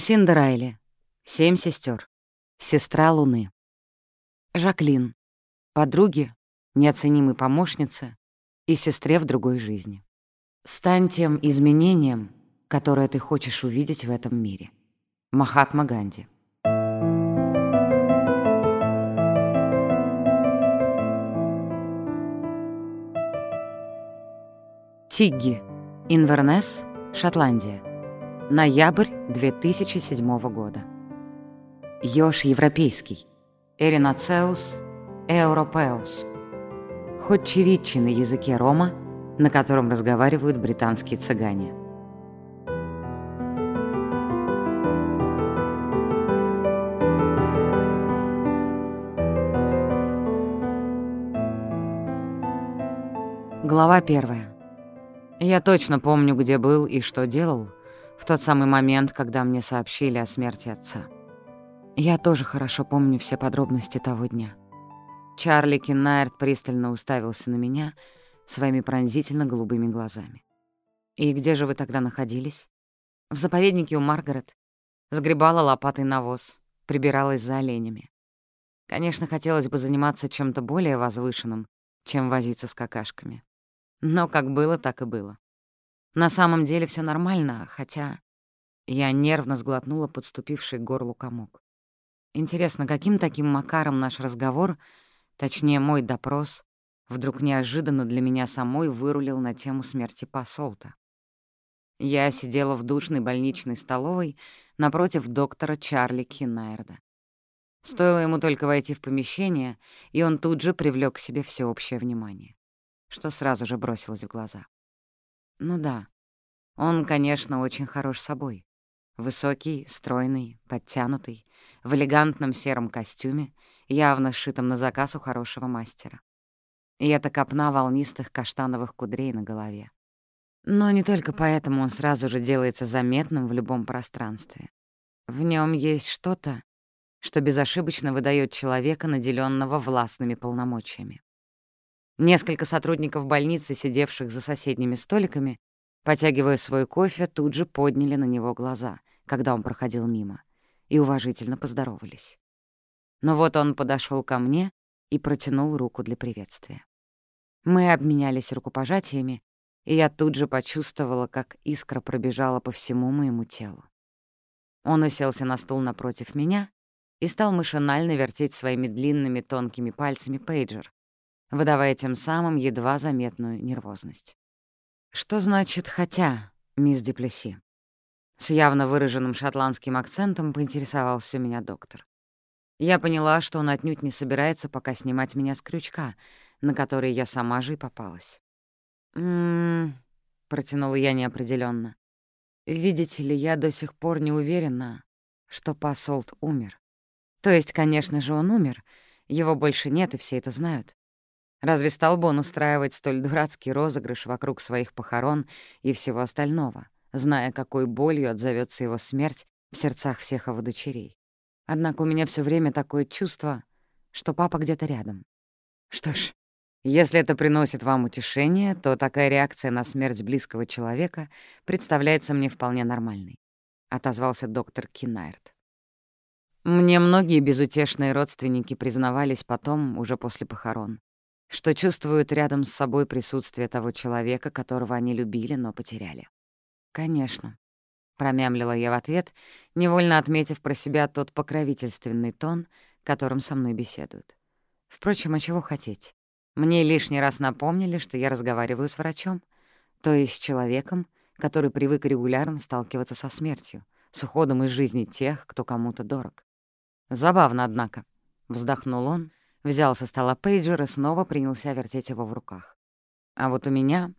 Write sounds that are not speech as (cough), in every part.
Люсинда Райли. Семь сестер. Сестра Луны. Жаклин. Подруги, неоценимой помощницы и сестре в другой жизни. Стань тем изменением, которое ты хочешь увидеть в этом мире. Махатма Ганди. Тигги. Инвернес, Шотландия. Ноябрь 2007 года. Ёж европейский. Эринацеус эуропеус. Ходчевичи на языке рома, на котором разговаривают британские цыгане. Глава первая. Я точно помню, где был и что делал в тот самый момент, когда мне сообщили о смерти отца. Я тоже хорошо помню все подробности того дня. Чарли Киннайрт пристально уставился на меня своими пронзительно голубыми глазами. «И где же вы тогда находились?» «В заповеднике у Маргарет. Сгребала лопатой навоз, прибиралась за оленями. Конечно, хотелось бы заниматься чем-то более возвышенным, чем возиться с какашками. Но как было, так и было. На самом деле все нормально, хотя я нервно сглотнула подступивший к горлу комок. Интересно, каким таким макаром наш разговор, точнее, мой допрос, вдруг неожиданно для меня самой вырулил на тему смерти посолта. Я сидела в душной больничной столовой напротив доктора Чарли Кинайрда. Стоило ему только войти в помещение, и он тут же привлёк к себе всеобщее внимание что сразу же бросилось в глаза. Ну да, он, конечно, очень хорош собой. Высокий, стройный, подтянутый, в элегантном сером костюме, явно сшитом на заказ у хорошего мастера. И это копна волнистых каштановых кудрей на голове. Но не только поэтому он сразу же делается заметным в любом пространстве. В нем есть что-то, что безошибочно выдает человека, наделенного властными полномочиями. Несколько сотрудников больницы, сидевших за соседними столиками, потягивая свой кофе, тут же подняли на него глаза, когда он проходил мимо, и уважительно поздоровались. Но вот он подошел ко мне и протянул руку для приветствия. Мы обменялись рукопожатиями, и я тут же почувствовала, как искра пробежала по всему моему телу. Он уселся на стул напротив меня и стал машинально вертеть своими длинными тонкими пальцами пейджер, выдавая тем самым едва заметную нервозность. «Что значит «хотя», мисс Деплеси?» С явно выраженным шотландским акцентом поинтересовался у меня доктор. Я поняла, что он отнюдь не собирается пока снимать меня с крючка, на который я сама же и попалась. «М-м-м», протянула я неопределенно. «Видите ли, я до сих пор не уверена, что посолт умер. То есть, конечно же, он умер, его больше нет, и все это знают. Разве стал бы он устраивать столь дурацкий розыгрыш вокруг своих похорон и всего остального, зная, какой болью отзовется его смерть в сердцах всех его дочерей? Однако у меня все время такое чувство, что папа где-то рядом. Что ж, если это приносит вам утешение, то такая реакция на смерть близкого человека представляется мне вполне нормальной, — отозвался доктор Кинайрт. Мне многие безутешные родственники признавались потом, уже после похорон, что чувствуют рядом с собой присутствие того человека, которого они любили, но потеряли. «Конечно», — промямлила я в ответ, невольно отметив про себя тот покровительственный тон, которым со мной беседуют. Впрочем, а чего хотеть? Мне лишний раз напомнили, что я разговариваю с врачом, то есть с человеком, который привык регулярно сталкиваться со смертью, с уходом из жизни тех, кто кому-то дорог. Забавно, однако. Вздохнул он, Взял со стола пейджер и снова принялся вертеть его в руках. А вот у меня...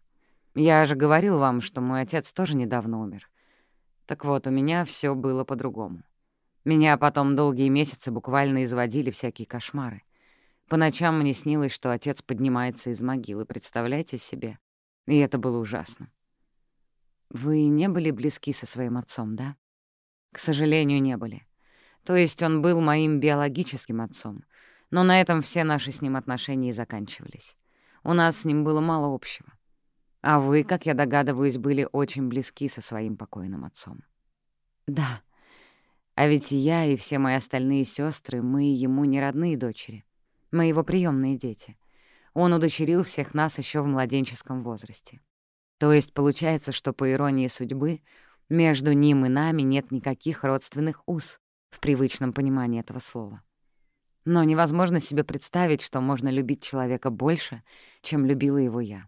Я же говорил вам, что мой отец тоже недавно умер. Так вот, у меня все было по-другому. Меня потом долгие месяцы буквально изводили всякие кошмары. По ночам мне снилось, что отец поднимается из могилы, представляете себе? И это было ужасно. Вы не были близки со своим отцом, да? К сожалению, не были. То есть он был моим биологическим отцом, но на этом все наши с ним отношения и заканчивались. У нас с ним было мало общего. А вы, как я догадываюсь, были очень близки со своим покойным отцом. Да, А ведь я и все мои остальные сестры, мы ему не родные дочери. Мы его приемные дети. Он удочерил всех нас еще в младенческом возрасте. То есть получается, что, по иронии судьбы, между ним и нами нет никаких родственных уз в привычном понимании этого слова. Но невозможно себе представить, что можно любить человека больше, чем любила его я.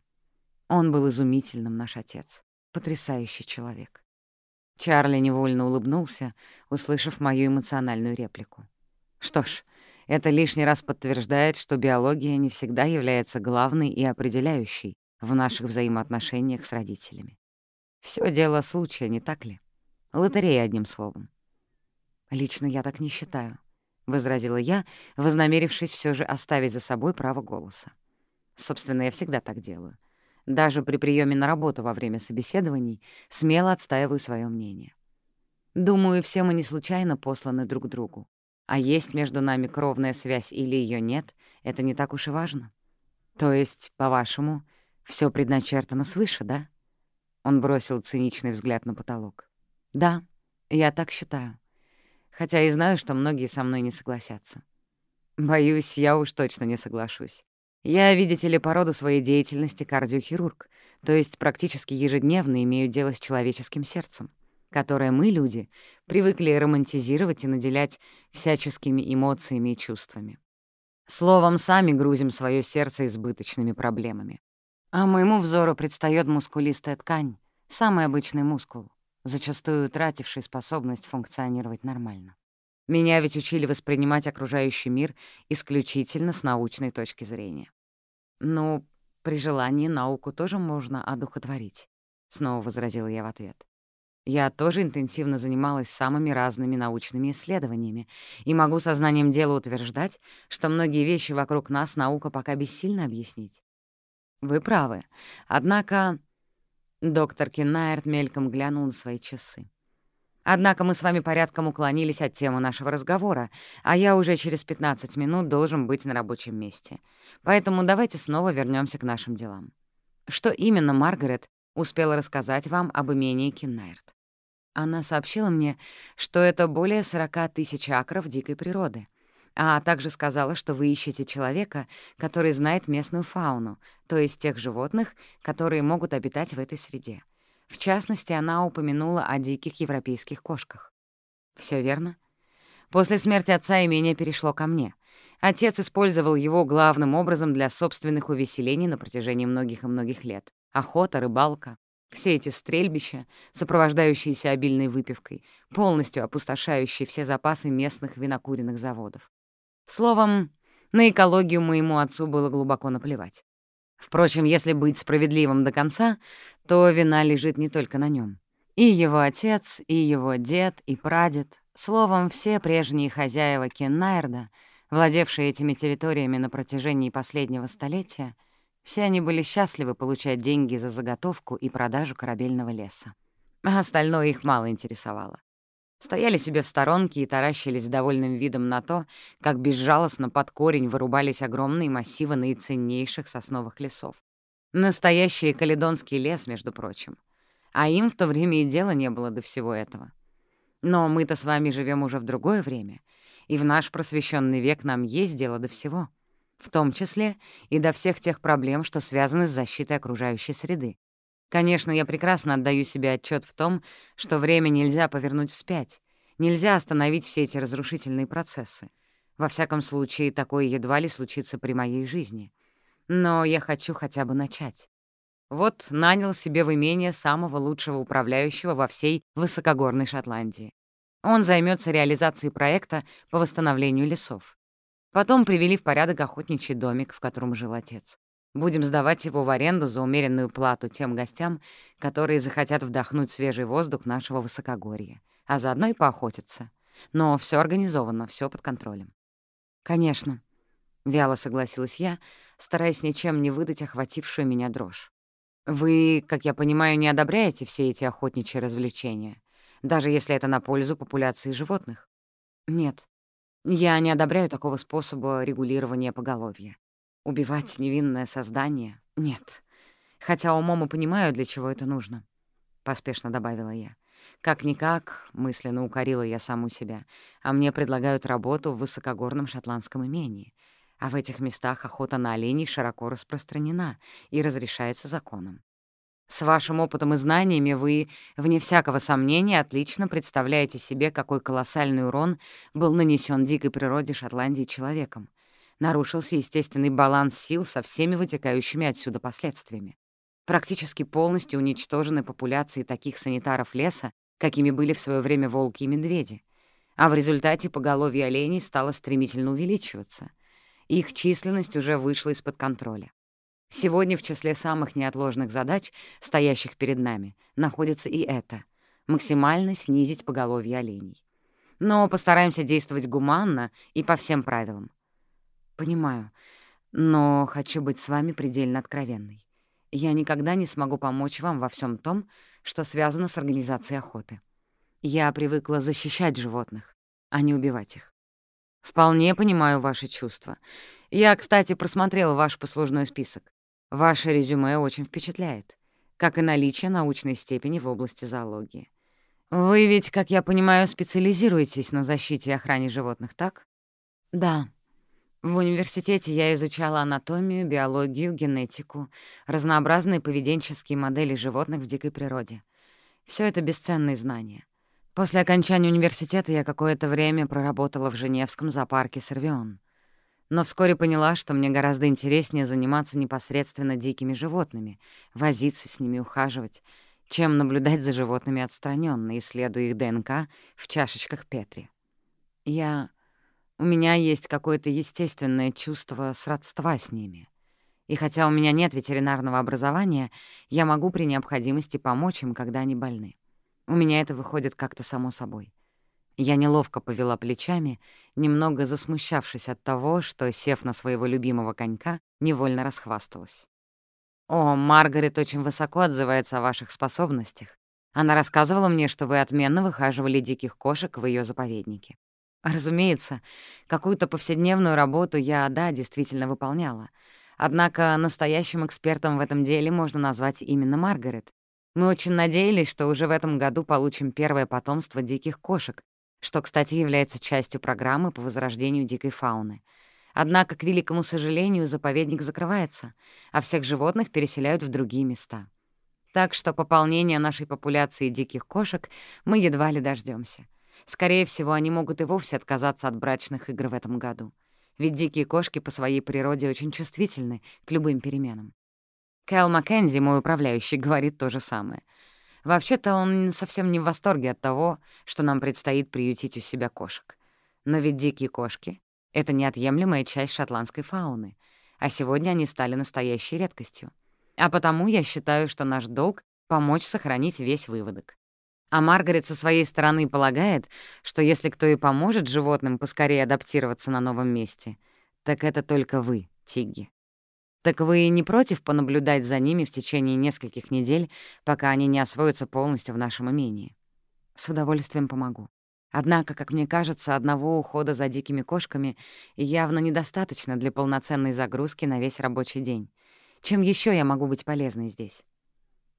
Он был изумительным, наш отец. Потрясающий человек. Чарли невольно улыбнулся, услышав мою эмоциональную реплику. Что ж, это лишний раз подтверждает, что биология не всегда является главной и определяющей в наших взаимоотношениях с родителями. Все дело случая, не так ли? Лотерея, одним словом. Лично я так не считаю. — возразила я, вознамерившись все же оставить за собой право голоса. Собственно, я всегда так делаю. Даже при приеме на работу во время собеседований смело отстаиваю свое мнение. Думаю, все мы не случайно посланы друг другу. А есть между нами кровная связь или ее нет, это не так уж и важно. То есть, по-вашему, все предначертано свыше, да? Он бросил циничный взгляд на потолок. Да, я так считаю хотя и знаю, что многие со мной не согласятся. Боюсь, я уж точно не соглашусь. Я, видите ли, по роду своей деятельности кардиохирург, то есть практически ежедневно имею дело с человеческим сердцем, которое мы, люди, привыкли романтизировать и наделять всяческими эмоциями и чувствами. Словом, сами грузим свое сердце избыточными проблемами. А моему взору предстает мускулистая ткань, самый обычный мускул, зачастую утративший способность функционировать нормально. Меня ведь учили воспринимать окружающий мир исключительно с научной точки зрения. «Ну, при желании науку тоже можно одухотворить», — снова возразила я в ответ. Я тоже интенсивно занималась самыми разными научными исследованиями и могу сознанием дела утверждать, что многие вещи вокруг нас наука пока бессильно объяснить. Вы правы. Однако Доктор Киннайрт мельком глянул на свои часы. «Однако мы с вами порядком уклонились от темы нашего разговора, а я уже через 15 минут должен быть на рабочем месте. Поэтому давайте снова вернемся к нашим делам. Что именно Маргарет успела рассказать вам об имении Киннайрт?» Она сообщила мне, что это более 40 тысяч акров дикой природы, а также сказала, что вы ищете человека, который знает местную фауну, то есть тех животных, которые могут обитать в этой среде. В частности, она упомянула о диких европейских кошках. Все верно? После смерти отца имение перешло ко мне. Отец использовал его главным образом для собственных увеселений на протяжении многих и многих лет. Охота, рыбалка, все эти стрельбища, сопровождающиеся обильной выпивкой, полностью опустошающие все запасы местных винокуренных заводов. Словом, на экологию моему отцу было глубоко наплевать. Впрочем, если быть справедливым до конца, то вина лежит не только на нем. И его отец, и его дед, и прадед, словом, все прежние хозяева Кеннайрда, владевшие этими территориями на протяжении последнего столетия, все они были счастливы получать деньги за заготовку и продажу корабельного леса. А остальное их мало интересовало стояли себе в сторонке и таращились довольным видом на то, как безжалостно под корень вырубались огромные массивы наиценнейших сосновых лесов. Настоящий каледонский лес, между прочим. А им в то время и дела не было до всего этого. Но мы-то с вами живем уже в другое время, и в наш просвещенный век нам есть дело до всего, в том числе и до всех тех проблем, что связаны с защитой окружающей среды. Конечно, я прекрасно отдаю себе отчет в том, что время нельзя повернуть вспять. Нельзя остановить все эти разрушительные процессы. Во всяком случае, такое едва ли случится при моей жизни. Но я хочу хотя бы начать. Вот нанял себе в имение самого лучшего управляющего во всей высокогорной Шотландии. Он займется реализацией проекта по восстановлению лесов. Потом привели в порядок охотничий домик, в котором жил отец. Будем сдавать его в аренду за умеренную плату тем гостям, которые захотят вдохнуть свежий воздух нашего высокогорья, а заодно и поохотиться. Но все организовано, все под контролем. «Конечно», — вяло согласилась я, стараясь ничем не выдать охватившую меня дрожь. «Вы, как я понимаю, не одобряете все эти охотничьи развлечения, даже если это на пользу популяции животных?» «Нет, я не одобряю такого способа регулирования поголовья. Убивать невинное создание — нет. Хотя умом и понимаю, для чего это нужно, — поспешно добавила я. Как-никак, мысленно укорила я саму себя, а мне предлагают работу в высокогорном шотландском имении. А в этих местах охота на оленей широко распространена и разрешается законом. С вашим опытом и знаниями вы, вне всякого сомнения, отлично представляете себе, какой колоссальный урон был нанесен дикой природе Шотландии человеком. Нарушился естественный баланс сил со всеми вытекающими отсюда последствиями. Практически полностью уничтожены популяции таких санитаров леса, какими были в свое время волки и медведи, а в результате поголовье оленей стало стремительно увеличиваться. Их численность уже вышла из-под контроля. Сегодня в числе самых неотложных задач, стоящих перед нами, находится и это — максимально снизить поголовье оленей. Но постараемся действовать гуманно и по всем правилам. Понимаю, но хочу быть с вами предельно откровенной. Я никогда не смогу помочь вам во всем том, что связано с организацией охоты. Я привыкла защищать животных, а не убивать их. Вполне понимаю ваши чувства. Я, кстати, просмотрела ваш послужной список. Ваше резюме очень впечатляет, как и наличие научной степени в области зоологии. Вы ведь, как я понимаю, специализируетесь на защите и охране животных, так? Да. В университете я изучала анатомию, биологию, генетику, разнообразные поведенческие модели животных в дикой природе. Все это бесценные знания. После окончания университета я какое-то время проработала в Женевском зоопарке «Сервион». Но вскоре поняла, что мне гораздо интереснее заниматься непосредственно дикими животными, возиться с ними, ухаживать, чем наблюдать за животными отстраненно, исследуя их ДНК в чашечках Петри. Я у меня есть какое-то естественное чувство сродства с ними. И хотя у меня нет ветеринарного образования, я могу при необходимости помочь им, когда они больны. У меня это выходит как-то само собой. Я неловко повела плечами, немного засмущавшись от того, что, сев на своего любимого конька, невольно расхвасталась. «О, Маргарет очень высоко отзывается о ваших способностях. Она рассказывала мне, что вы отменно выхаживали диких кошек в ее заповеднике. Разумеется, какую-то повседневную работу я, да, действительно выполняла. Однако настоящим экспертом в этом деле можно назвать именно Маргарет. Мы очень надеялись, что уже в этом году получим первое потомство диких кошек, что, кстати, является частью программы по возрождению дикой фауны. Однако, к великому сожалению, заповедник закрывается, а всех животных переселяют в другие места. Так что пополнение нашей популяции диких кошек мы едва ли дождемся. Скорее всего, они могут и вовсе отказаться от брачных игр в этом году. Ведь дикие кошки по своей природе очень чувствительны к любым переменам. Кэл Маккензи, мой управляющий, (laughs) говорит то же самое. Вообще-то он совсем не в восторге от того, что нам предстоит приютить у себя кошек. Но ведь дикие кошки — это неотъемлемая часть шотландской фауны, а сегодня они стали настоящей редкостью. А потому я считаю, что наш долг — помочь сохранить весь выводок. А Маргарет со своей стороны полагает, что если кто и поможет животным поскорее адаптироваться на новом месте, так это только вы, Тигги. Так вы не против понаблюдать за ними в течение нескольких недель, пока они не освоятся полностью в нашем имении? С удовольствием помогу. Однако, как мне кажется, одного ухода за дикими кошками явно недостаточно для полноценной загрузки на весь рабочий день. Чем еще я могу быть полезной здесь?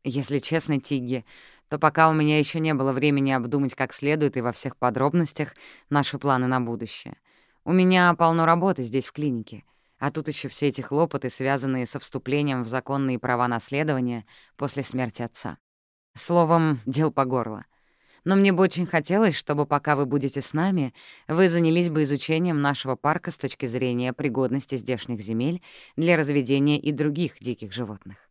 Если честно, Тигги, то пока у меня еще не было времени обдумать как следует и во всех подробностях наши планы на будущее. У меня полно работы здесь, в клинике, а тут еще все эти хлопоты, связанные со вступлением в законные права наследования после смерти отца. Словом, дел по горло. Но мне бы очень хотелось, чтобы пока вы будете с нами, вы занялись бы изучением нашего парка с точки зрения пригодности здешних земель для разведения и других диких животных.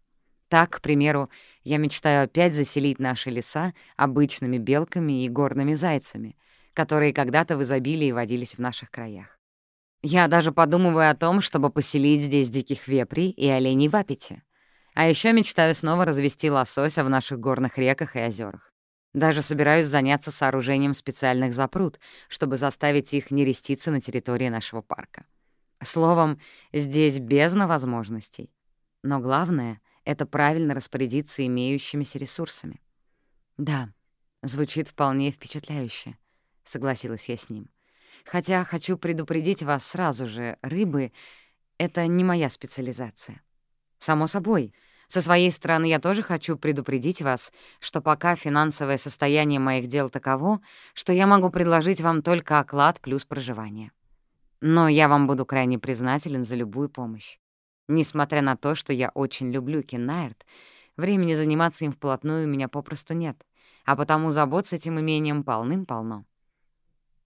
Так, к примеру, я мечтаю опять заселить наши леса обычными белками и горными зайцами, которые когда-то в изобилии водились в наших краях. Я даже подумываю о том, чтобы поселить здесь диких вепрей и оленей в аппете. А еще мечтаю снова развести лосося в наших горных реках и озерах. Даже собираюсь заняться сооружением специальных запрут, чтобы заставить их не реститься на территории нашего парка. Словом, здесь бездна возможностей. Но главное — это правильно распорядиться имеющимися ресурсами. «Да, звучит вполне впечатляюще», — согласилась я с ним. «Хотя хочу предупредить вас сразу же, рыбы — это не моя специализация. Само собой, Со своей стороны я тоже хочу предупредить вас, что пока финансовое состояние моих дел таково, что я могу предложить вам только оклад плюс проживание. Но я вам буду крайне признателен за любую помощь. Несмотря на то, что я очень люблю Кеннайрт, времени заниматься им вплотную у меня попросту нет, а потому забот с этим имением полным-полно.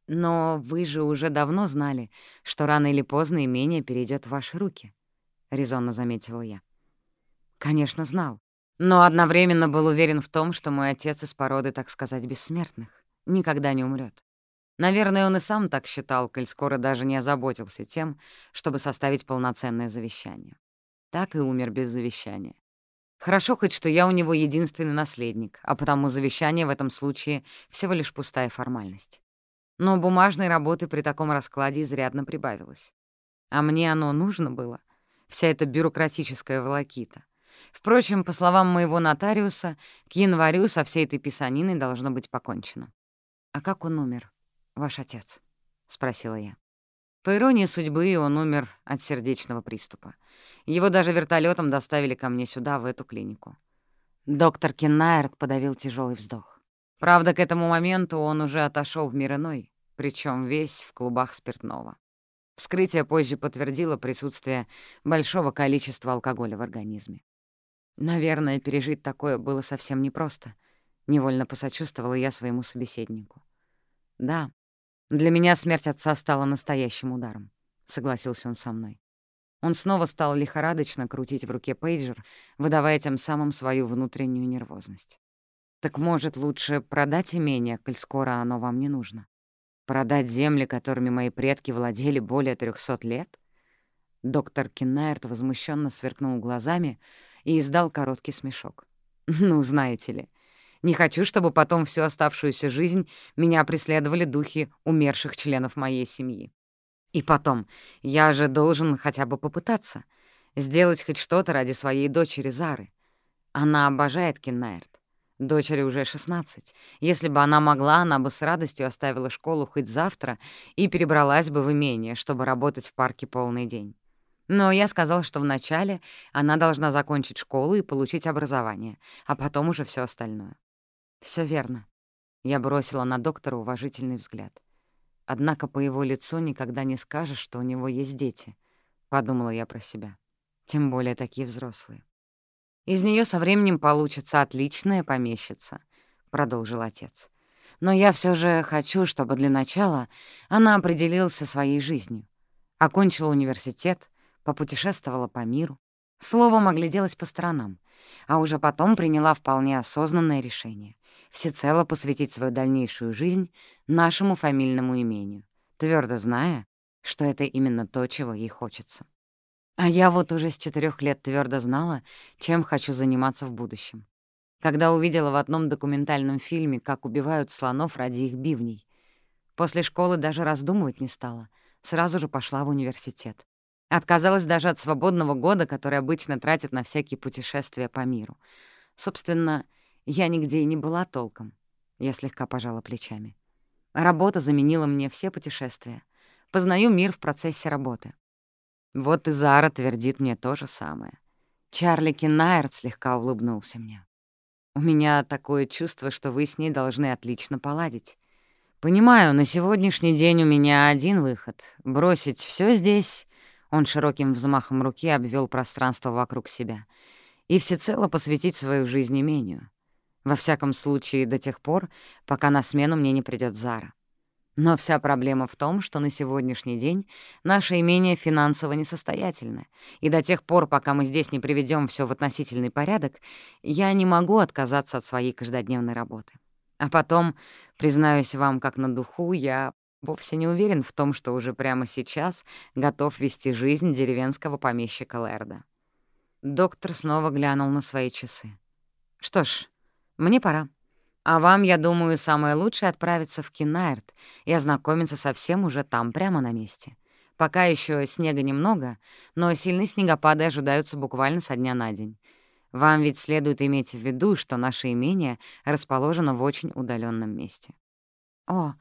Но вы же уже давно знали, что рано или поздно имение перейдет в ваши руки, — резонно заметила я. Конечно, знал. Но одновременно был уверен в том, что мой отец из породы, так сказать, бессмертных, никогда не умрет. Наверное, он и сам так считал, коль скоро даже не озаботился тем, чтобы составить полноценное завещание. Так и умер без завещания. Хорошо хоть, что я у него единственный наследник, а потому завещание в этом случае всего лишь пустая формальность. Но бумажной работы при таком раскладе изрядно прибавилось. А мне оно нужно было. Вся эта бюрократическая волокита. Впрочем, по словам моего нотариуса, к январю со всей этой писаниной должно быть покончено. «А как он умер, ваш отец?» — спросила я. По иронии судьбы, он умер от сердечного приступа. Его даже вертолетом доставили ко мне сюда, в эту клинику. Доктор Кеннайрт подавил тяжелый вздох. Правда, к этому моменту он уже отошел в мир иной, причем весь в клубах спиртного. Вскрытие позже подтвердило присутствие большого количества алкоголя в организме. Наверное, пережить такое было совсем непросто. Невольно посочувствовала я своему собеседнику. «Да, для меня смерть отца стала настоящим ударом», — согласился он со мной. Он снова стал лихорадочно крутить в руке пейджер, выдавая тем самым свою внутреннюю нервозность. «Так, может, лучше продать имение, коль скоро оно вам не нужно? Продать земли, которыми мои предки владели более трехсот лет?» Доктор Кеннерт возмущенно сверкнул глазами, и издал короткий смешок. «Ну, знаете ли, не хочу, чтобы потом всю оставшуюся жизнь меня преследовали духи умерших членов моей семьи. И потом, я же должен хотя бы попытаться сделать хоть что-то ради своей дочери Зары. Она обожает Кеннайрт. Дочери уже 16. Если бы она могла, она бы с радостью оставила школу хоть завтра и перебралась бы в имение, чтобы работать в парке полный день. Но я сказал, что вначале она должна закончить школу и получить образование, а потом уже все остальное. Все верно. Я бросила на доктора уважительный взгляд. Однако по его лицу никогда не скажешь, что у него есть дети, — подумала я про себя. Тем более такие взрослые. Из нее со временем получится отличная помещица, — продолжил отец. Но я все же хочу, чтобы для начала она определилась со своей жизнью. Окончила университет, попутешествовала по миру, словом, огляделась по сторонам, а уже потом приняла вполне осознанное решение — всецело посвятить свою дальнейшую жизнь нашему фамильному имению, твердо зная, что это именно то, чего ей хочется. А я вот уже с четырех лет твердо знала, чем хочу заниматься в будущем. Когда увидела в одном документальном фильме, как убивают слонов ради их бивней. После школы даже раздумывать не стала, сразу же пошла в университет. Отказалась даже от свободного года, который обычно тратят на всякие путешествия по миру. Собственно, я нигде и не была толком. Я слегка пожала плечами. Работа заменила мне все путешествия. Познаю мир в процессе работы. Вот и Зара твердит мне то же самое. Чарли Киннайрт слегка улыбнулся мне. У меня такое чувство, что вы с ней должны отлично поладить. Понимаю, на сегодняшний день у меня один выход — бросить все здесь он широким взмахом руки обвел пространство вокруг себя и всецело посвятить свою жизнь имению. Во всяком случае, до тех пор, пока на смену мне не придет Зара. Но вся проблема в том, что на сегодняшний день наше имение финансово несостоятельно, и до тех пор, пока мы здесь не приведем все в относительный порядок, я не могу отказаться от своей каждодневной работы. А потом, признаюсь вам как на духу, я Вовсе не уверен в том, что уже прямо сейчас готов вести жизнь деревенского помещика Лерда. Доктор снова глянул на свои часы. «Что ж, мне пора. А вам, я думаю, самое лучшее отправиться в Кинайрт и ознакомиться со всем уже там, прямо на месте. Пока еще снега немного, но сильные снегопады ожидаются буквально со дня на день. Вам ведь следует иметь в виду, что наше имение расположено в очень удаленном месте». «О,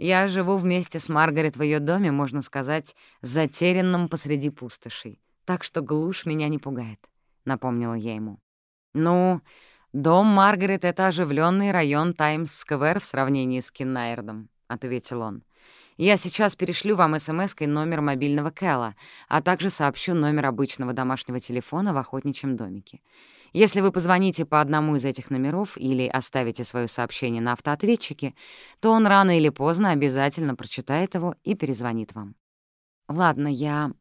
я живу вместе с Маргарет в ее доме, можно сказать, затерянном посреди пустошей, так что глушь меня не пугает», — напомнила я ему. «Ну, дом Маргарет — это оживленный район Таймс-сквер в сравнении с Киннайрдом», — ответил он. «Я сейчас перешлю вам смс-кой номер мобильного Кэлла, а также сообщу номер обычного домашнего телефона в охотничьем домике. Если вы позвоните по одному из этих номеров или оставите свое сообщение на автоответчике, то он рано или поздно обязательно прочитает его и перезвонит вам. Ладно, я...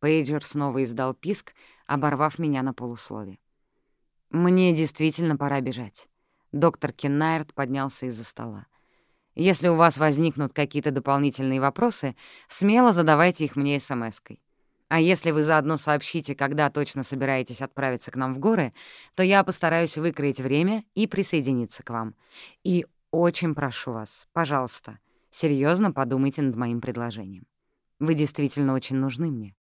Пейджер снова издал писк, оборвав меня на полуслове. «Мне действительно пора бежать». Доктор Кеннайрт поднялся из-за стола. «Если у вас возникнут какие-то дополнительные вопросы, смело задавайте их мне смс-кой. А если вы заодно сообщите, когда точно собираетесь отправиться к нам в горы, то я постараюсь выкроить время и присоединиться к вам. И очень прошу вас, пожалуйста, серьезно подумайте над моим предложением. Вы действительно очень нужны мне.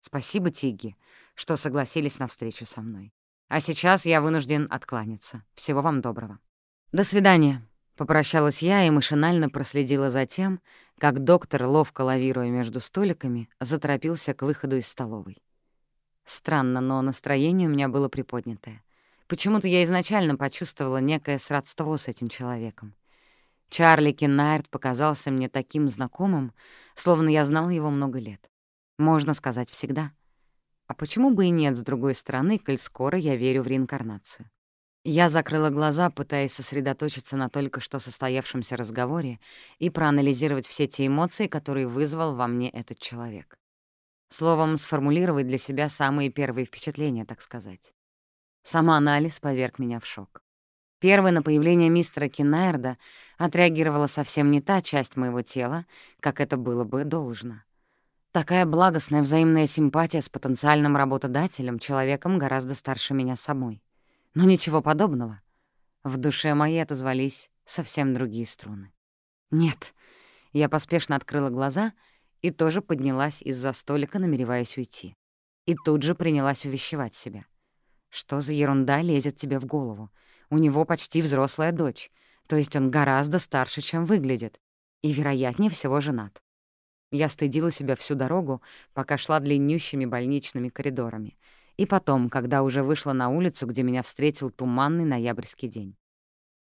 Спасибо, Тигги, что согласились на встречу со мной. А сейчас я вынужден откланяться. Всего вам доброго. До свидания. Попрощалась я и машинально проследила за тем, как доктор, ловко лавируя между столиками, заторопился к выходу из столовой. Странно, но настроение у меня было приподнятое. Почему-то я изначально почувствовала некое сродство с этим человеком. Чарли Кеннайрт показался мне таким знакомым, словно я знал его много лет. Можно сказать, всегда. А почему бы и нет, с другой стороны, коль скоро я верю в реинкарнацию? Я закрыла глаза, пытаясь сосредоточиться на только что состоявшемся разговоре и проанализировать все те эмоции, которые вызвал во мне этот человек. Словом, сформулировать для себя самые первые впечатления, так сказать. Самоанализ поверг меня в шок. Первой на появление мистера Кинайрда отреагировала совсем не та часть моего тела, как это было бы должно. Такая благостная взаимная симпатия с потенциальным работодателем, человеком гораздо старше меня самой. Но ничего подобного. В душе моей отозвались совсем другие струны. Нет, я поспешно открыла глаза и тоже поднялась из-за столика, намереваясь уйти. И тут же принялась увещевать себя. Что за ерунда лезет тебе в голову? У него почти взрослая дочь, то есть он гораздо старше, чем выглядит, и, вероятнее всего, женат. Я стыдила себя всю дорогу, пока шла длиннющими больничными коридорами, и потом, когда уже вышла на улицу, где меня встретил туманный ноябрьский день.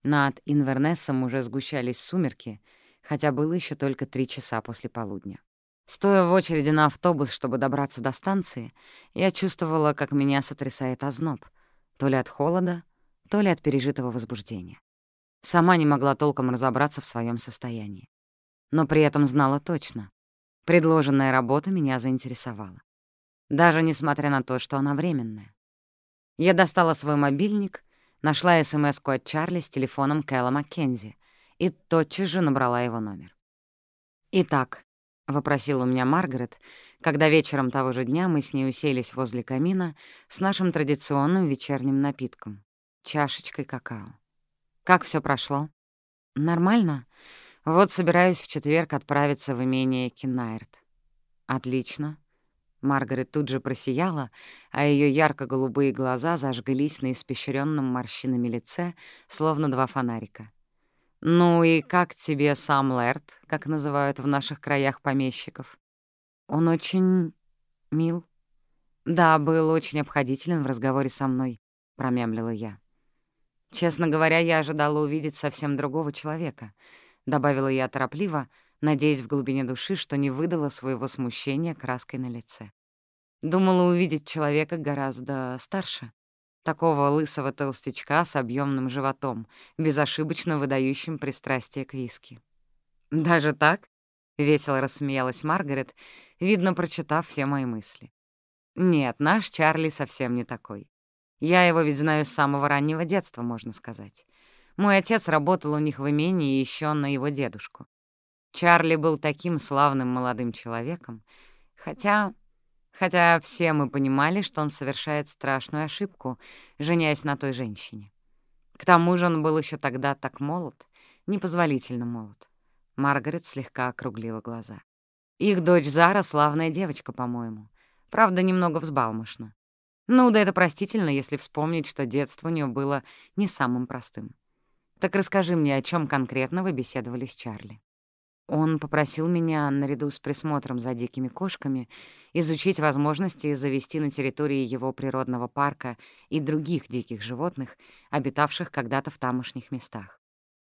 Над Инвернессом уже сгущались сумерки, хотя было еще только три часа после полудня. Стоя в очереди на автобус, чтобы добраться до станции, я чувствовала, как меня сотрясает озноб, то ли от холода, то ли от пережитого возбуждения. Сама не могла толком разобраться в своем состоянии. Но при этом знала точно. Предложенная работа меня заинтересовала даже несмотря на то, что она временная. Я достала свой мобильник, нашла смс от Чарли с телефоном Кэлла Маккензи и тотчас же набрала его номер. «Итак», — вопросила у меня Маргарет, когда вечером того же дня мы с ней уселись возле камина с нашим традиционным вечерним напитком — чашечкой какао. «Как все прошло?» «Нормально. Вот собираюсь в четверг отправиться в имение Кинайрт». «Отлично. Маргарет тут же просияла, а ее ярко-голубые глаза зажглись на испещренном морщинами лице, словно два фонарика. «Ну и как тебе сам Лэрд, как называют в наших краях помещиков?» «Он очень... мил». «Да, был очень обходителен в разговоре со мной», — промямлила я. «Честно говоря, я ожидала увидеть совсем другого человека», — добавила я торопливо, — надеясь в глубине души, что не выдала своего смущения краской на лице. Думала увидеть человека гораздо старше, такого лысого толстячка с объемным животом, безошибочно выдающим пристрастие к виски. «Даже так?» — весело рассмеялась Маргарет, видно, прочитав все мои мысли. «Нет, наш Чарли совсем не такой. Я его ведь знаю с самого раннего детства, можно сказать. Мой отец работал у них в имении еще на его дедушку. Чарли был таким славным молодым человеком, хотя... Хотя все мы понимали, что он совершает страшную ошибку, женясь на той женщине. К тому же он был еще тогда так молод, непозволительно молод. Маргарет слегка округлила глаза. Их дочь Зара — славная девочка, по-моему. Правда, немного взбалмошна. Ну, да это простительно, если вспомнить, что детство у нее было не самым простым. Так расскажи мне, о чем конкретно вы беседовали с Чарли. Он попросил меня, наряду с присмотром за дикими кошками, изучить возможности завести на территории его природного парка и других диких животных, обитавших когда-то в тамошних местах.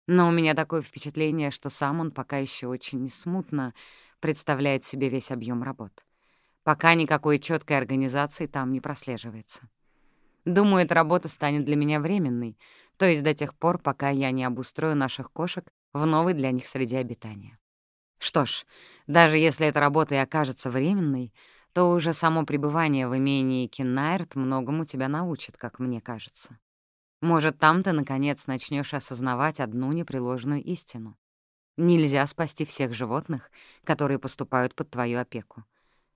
Но у меня такое впечатление, что сам он пока еще очень смутно представляет себе весь объем работ. Пока никакой четкой организации там не прослеживается. Думаю, эта работа станет для меня временной, то есть до тех пор, пока я не обустрою наших кошек в новой для них среде обитания. Что ж, даже если эта работа и окажется временной, то уже само пребывание в имении Киннайрт многому тебя научит, как мне кажется. Может, там ты, наконец, начнешь осознавать одну непреложную истину. Нельзя спасти всех животных, которые поступают под твою опеку.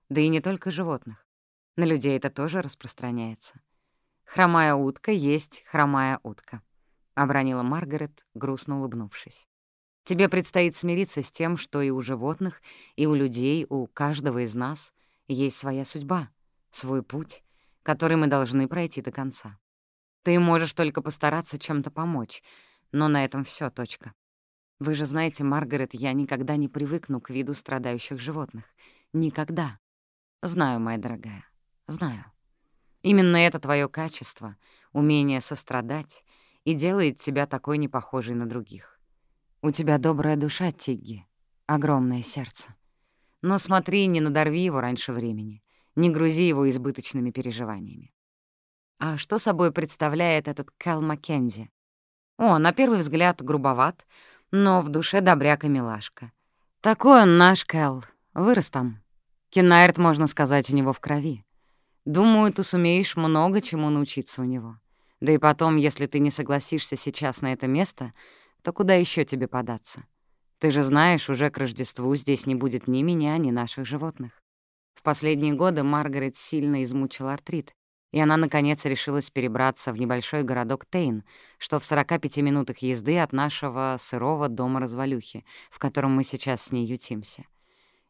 Да и не только животных. На людей это тоже распространяется. Хромая утка есть хромая утка, — обронила Маргарет, грустно улыбнувшись. Тебе предстоит смириться с тем, что и у животных, и у людей, у каждого из нас есть своя судьба, свой путь, который мы должны пройти до конца. Ты можешь только постараться чем-то помочь, но на этом все точка. Вы же знаете, Маргарет, я никогда не привыкну к виду страдающих животных. Никогда. Знаю, моя дорогая, знаю. Именно это твое качество, умение сострадать, и делает тебя такой непохожей на других. У тебя добрая душа, Тигги, огромное сердце. Но смотри, не надорви его раньше времени, не грузи его избыточными переживаниями. А что собой представляет этот Кэл Маккензи? О, на первый взгляд грубоват, но в душе добряк и милашка. Такой он наш Кэл, вырос там. Кеннайрт, можно сказать, у него в крови. Думаю, ты сумеешь много чему научиться у него. Да и потом, если ты не согласишься сейчас на это место — то куда еще тебе податься? Ты же знаешь, уже к Рождеству здесь не будет ни меня, ни наших животных. В последние годы Маргарет сильно измучил артрит, и она, наконец, решилась перебраться в небольшой городок Тейн, что в 45 минутах езды от нашего сырого дома-развалюхи, в котором мы сейчас с ней ютимся.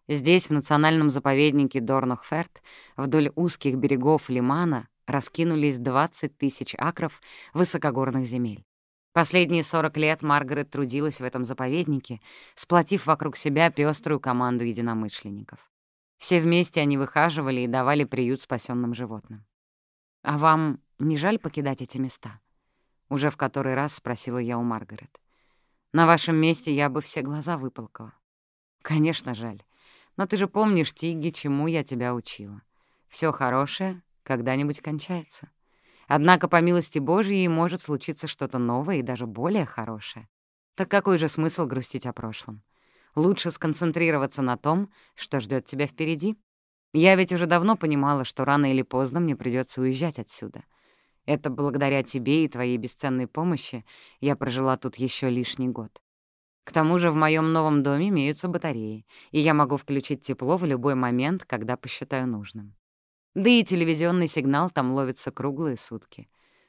Здесь, в национальном заповеднике Дорнохферт, вдоль узких берегов Лимана, раскинулись 20 тысяч акров высокогорных земель. Последние 40 лет Маргарет трудилась в этом заповеднике, сплотив вокруг себя пеструю команду единомышленников. Все вместе они выхаживали и давали приют спасенным животным. «А вам не жаль покидать эти места?» Уже в который раз спросила я у Маргарет. «На вашем месте я бы все глаза выполкала». «Конечно, жаль. Но ты же помнишь, Тиги, чему я тебя учила. Все хорошее когда-нибудь кончается». Однако, по милости Божьей, может случиться что-то новое и даже более хорошее. Так какой же смысл грустить о прошлом? Лучше сконцентрироваться на том, что ждет тебя впереди. Я ведь уже давно понимала, что рано или поздно мне придется уезжать отсюда. Это благодаря тебе и твоей бесценной помощи я прожила тут еще лишний год. К тому же в моем новом доме имеются батареи, и я могу включить тепло в любой момент, когда посчитаю нужным. Да и телевизионный сигнал там ловится круглые сутки.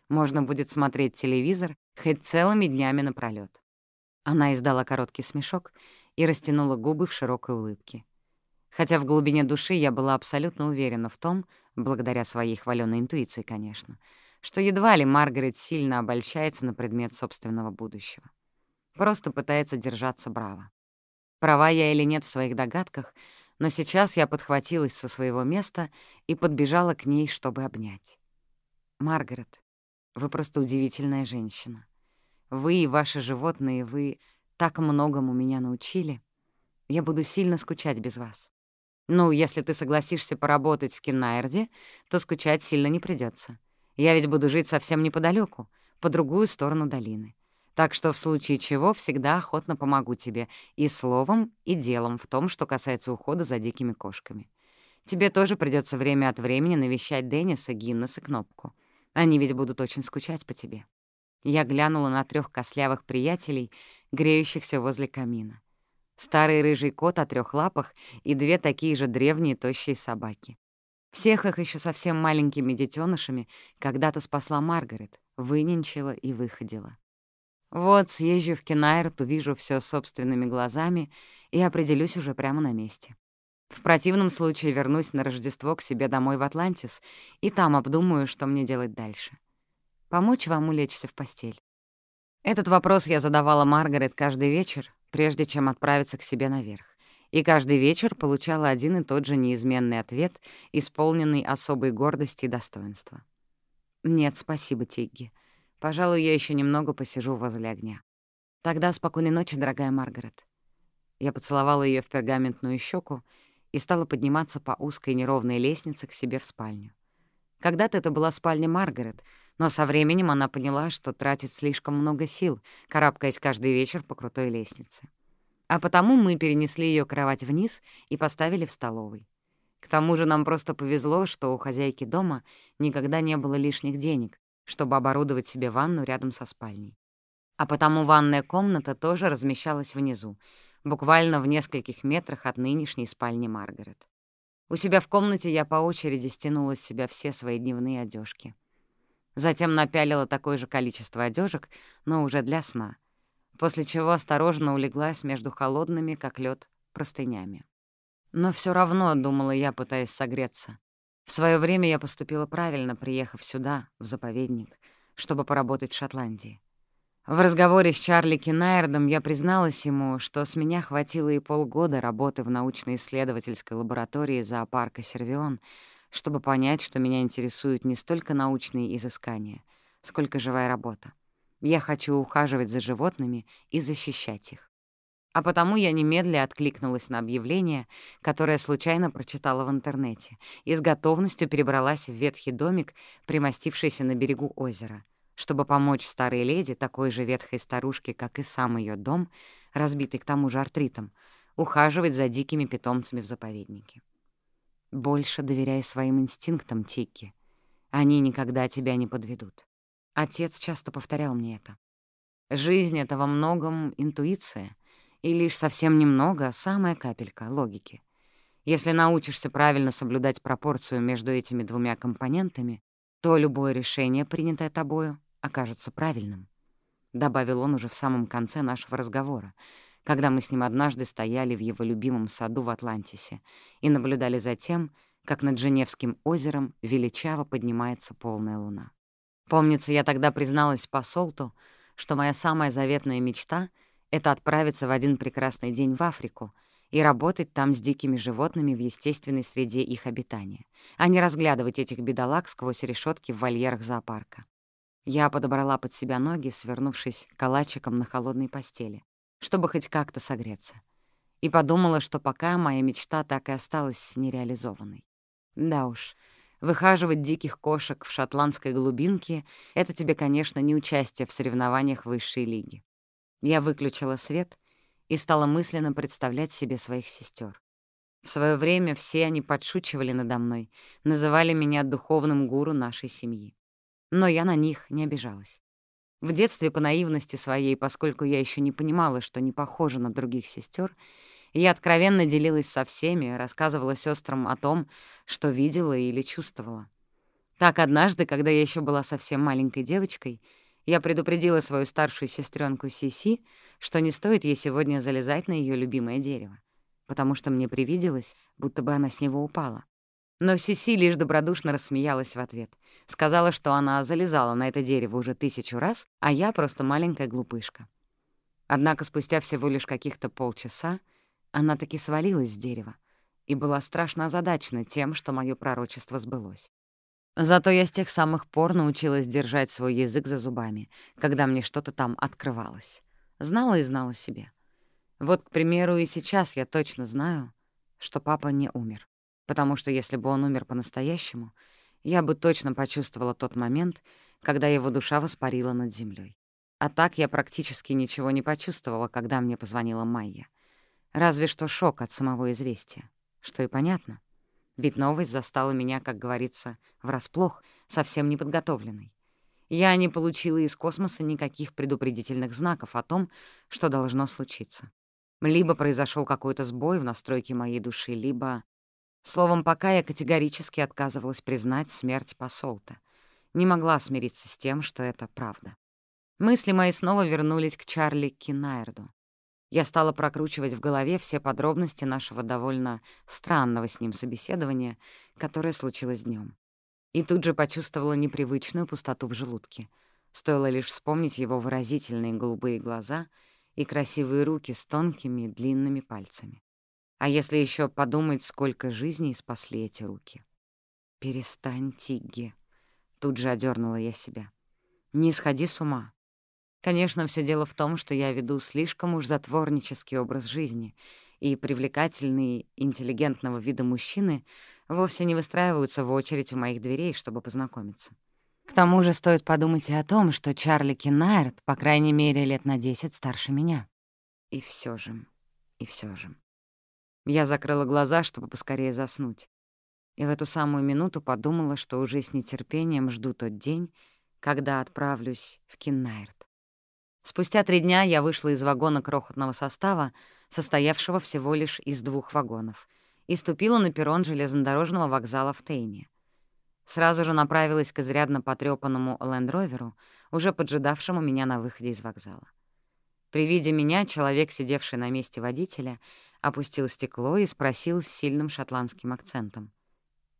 Можно будет смотреть телевизор хоть целыми днями напролёт. Она издала короткий смешок и растянула губы в широкой улыбке. Хотя в глубине души я была абсолютно уверена в том, благодаря своей хвалёной интуиции, конечно, что едва ли Маргарет сильно обольщается на предмет собственного будущего. Просто пытается держаться браво. Права я или нет в своих догадках — но сейчас я подхватилась со своего места и подбежала к ней, чтобы обнять. «Маргарет, вы просто удивительная женщина. Вы и ваши животные, вы так многому меня научили. Я буду сильно скучать без вас. Ну, если ты согласишься поработать в Киннайрде, то скучать сильно не придется. Я ведь буду жить совсем неподалеку, по другую сторону долины. Так что в случае чего всегда охотно помогу тебе и словом, и делом в том, что касается ухода за дикими кошками. Тебе тоже придется время от времени навещать Денниса, и Кнопку. Они ведь будут очень скучать по тебе». Я глянула на трех кослявых приятелей, греющихся возле камина. Старый рыжий кот о трех лапах и две такие же древние тощие собаки. Всех их еще совсем маленькими детенышами когда-то спасла Маргарет, выненчила и выходила. Вот съезжу в Кенайрт, увижу все собственными глазами и определюсь уже прямо на месте. В противном случае вернусь на Рождество к себе домой в Атлантис и там обдумаю, что мне делать дальше. Помочь вам улечься в постель? Этот вопрос я задавала Маргарет каждый вечер, прежде чем отправиться к себе наверх, и каждый вечер получала один и тот же неизменный ответ, исполненный особой гордости и достоинства. «Нет, спасибо, Тигги. Пожалуй, я еще немного посижу возле огня. Тогда спокойной ночи, дорогая Маргарет». Я поцеловала ее в пергаментную щеку и стала подниматься по узкой неровной лестнице к себе в спальню. Когда-то это была спальня Маргарет, но со временем она поняла, что тратит слишком много сил, карабкаясь каждый вечер по крутой лестнице. А потому мы перенесли ее кровать вниз и поставили в столовой. К тому же нам просто повезло, что у хозяйки дома никогда не было лишних денег, чтобы оборудовать себе ванну рядом со спальней. А потому ванная комната тоже размещалась внизу, буквально в нескольких метрах от нынешней спальни Маргарет. У себя в комнате я по очереди стянула с себя все свои дневные одежки. Затем напялила такое же количество одежек, но уже для сна, после чего осторожно улеглась между холодными, как лед, простынями. Но все равно, думала я, пытаясь согреться. В свое время я поступила правильно, приехав сюда, в заповедник, чтобы поработать в Шотландии. В разговоре с Чарли Кинайрдом я призналась ему, что с меня хватило и полгода работы в научно-исследовательской лаборатории зоопарка «Сервион», чтобы понять, что меня интересуют не столько научные изыскания, сколько живая работа. Я хочу ухаживать за животными и защищать их. А потому я немедля откликнулась на объявление, которое случайно прочитала в интернете, и с готовностью перебралась в ветхий домик, примостившийся на берегу озера — чтобы помочь старой леди, такой же ветхой старушке, как и сам ее дом, разбитый к тому же артритом, ухаживать за дикими питомцами в заповеднике. Больше доверяй своим инстинктам, Тикки. Они никогда тебя не подведут. Отец часто повторял мне это. Жизнь — это во многом интуиция, и лишь совсем немного — самая капелька логики. Если научишься правильно соблюдать пропорцию между этими двумя компонентами, то любое решение, принятое тобою, окажется правильным», — добавил он уже в самом конце нашего разговора, когда мы с ним однажды стояли в его любимом саду в Атлантисе и наблюдали за тем, как над Женевским озером величаво поднимается полная луна. Помнится, я тогда призналась посолту, что моя самая заветная мечта — это отправиться в один прекрасный день в Африку и работать там с дикими животными в естественной среде их обитания, а не разглядывать этих бедолаг сквозь решетки в вольерах зоопарка. Я подобрала под себя ноги, свернувшись калачиком на холодной постели, чтобы хоть как-то согреться. И подумала, что пока моя мечта так и осталась нереализованной. Да уж, выхаживать диких кошек в шотландской глубинке — это тебе, конечно, не участие в соревнованиях высшей лиги. Я выключила свет и стала мысленно представлять себе своих сестер. В свое время все они подшучивали надо мной, называли меня духовным гуру нашей семьи но я на них не обижалась. В детстве по наивности своей, поскольку я еще не понимала, что не похожа на других сестер, я откровенно делилась со всеми, рассказывала сестрам о том, что видела или чувствовала. Так однажды, когда я еще была совсем маленькой девочкой, я предупредила свою старшую сестренку Сиси, что не стоит ей сегодня залезать на ее любимое дерево, потому что мне привиделось, будто бы она с него упала. Но Сиси лишь добродушно рассмеялась в ответ. Сказала, что она залезала на это дерево уже тысячу раз, а я просто маленькая глупышка. Однако спустя всего лишь каких-то полчаса она таки свалилась с дерева и была страшно озадачена тем, что мое пророчество сбылось. Зато я с тех самых пор научилась держать свой язык за зубами, когда мне что-то там открывалось. Знала и знала себе. Вот, к примеру, и сейчас я точно знаю, что папа не умер потому что если бы он умер по-настоящему, я бы точно почувствовала тот момент, когда его душа воспарила над землей. А так я практически ничего не почувствовала, когда мне позвонила Майя. Разве что шок от самого известия, что и понятно. Ведь новость застала меня, как говорится, врасплох, совсем неподготовленной. Я не получила из космоса никаких предупредительных знаков о том, что должно случиться. Либо произошел какой-то сбой в настройке моей души, либо Словом, пока я категорически отказывалась признать смерть посолта. Не могла смириться с тем, что это правда. Мысли мои снова вернулись к Чарли Кинайрду. Я стала прокручивать в голове все подробности нашего довольно странного с ним собеседования, которое случилось днем. И тут же почувствовала непривычную пустоту в желудке. Стоило лишь вспомнить его выразительные голубые глаза и красивые руки с тонкими длинными пальцами. А если еще подумать, сколько жизней спасли эти руки? «Перестань, Тигги», — тут же одернула я себя. «Не сходи с ума. Конечно, все дело в том, что я веду слишком уж затворнический образ жизни, и привлекательные, интеллигентного вида мужчины вовсе не выстраиваются в очередь у моих дверей, чтобы познакомиться. К тому же стоит подумать и о том, что Чарли Киннайрт, по крайней мере, лет на десять старше меня. И все же, и все же. Я закрыла глаза, чтобы поскорее заснуть. И в эту самую минуту подумала, что уже с нетерпением жду тот день, когда отправлюсь в Киннайрт. Спустя три дня я вышла из вагона крохотного состава, состоявшего всего лишь из двух вагонов, и ступила на перрон железнодорожного вокзала в Тейне. Сразу же направилась к изрядно потрёпанному лендроверу, уже поджидавшему меня на выходе из вокзала. При виде меня человек, сидевший на месте водителя, опустил стекло и спросил с сильным шотландским акцентом.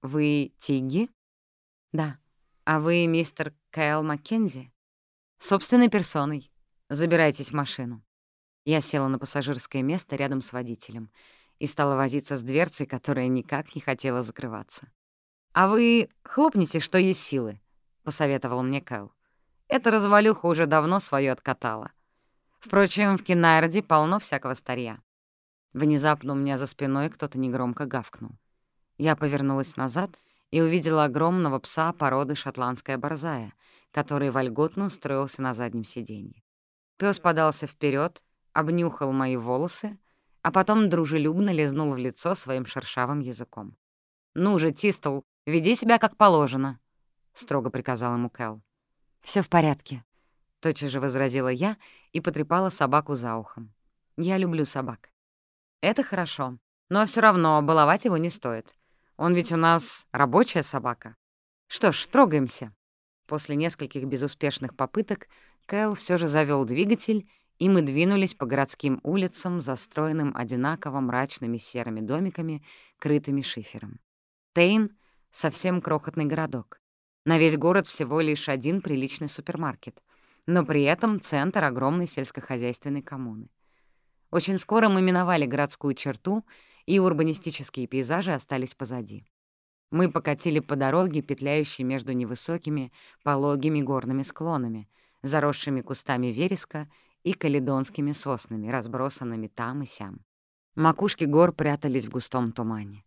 «Вы Тигги?» «Да». «А вы мистер Кэл Маккензи?» «Собственной персоной. Забирайтесь в машину». Я села на пассажирское место рядом с водителем и стала возиться с дверцей, которая никак не хотела закрываться. «А вы хлопните, что есть силы», — посоветовал мне Кэл. «Эта развалюха уже давно свое откатала. Впрочем, в Кинайроде полно всякого старья». Внезапно у меня за спиной кто-то негромко гавкнул. Я повернулась назад и увидела огромного пса породы шотландская борзая, который вольготно устроился на заднем сиденье. Пёс подался вперед, обнюхал мои волосы, а потом дружелюбно лизнул в лицо своим шершавым языком. «Ну же, Тистл, веди себя как положено», — строго приказал ему Кэл. Все в порядке», — тотчас же возразила я и потрепала собаку за ухом. «Я люблю собак». «Это хорошо, но все равно баловать его не стоит. Он ведь у нас рабочая собака. Что ж, трогаемся». После нескольких безуспешных попыток Кэл все же завел двигатель и мы двинулись по городским улицам, застроенным одинаково мрачными серыми домиками, крытыми шифером. Тейн — совсем крохотный городок. На весь город всего лишь один приличный супермаркет, но при этом центр огромной сельскохозяйственной коммуны. Очень скоро мы миновали городскую черту, и урбанистические пейзажи остались позади. Мы покатили по дороге, петляющей между невысокими, пологими горными склонами, заросшими кустами вереска и каледонскими соснами, разбросанными там и сям. Макушки гор прятались в густом тумане.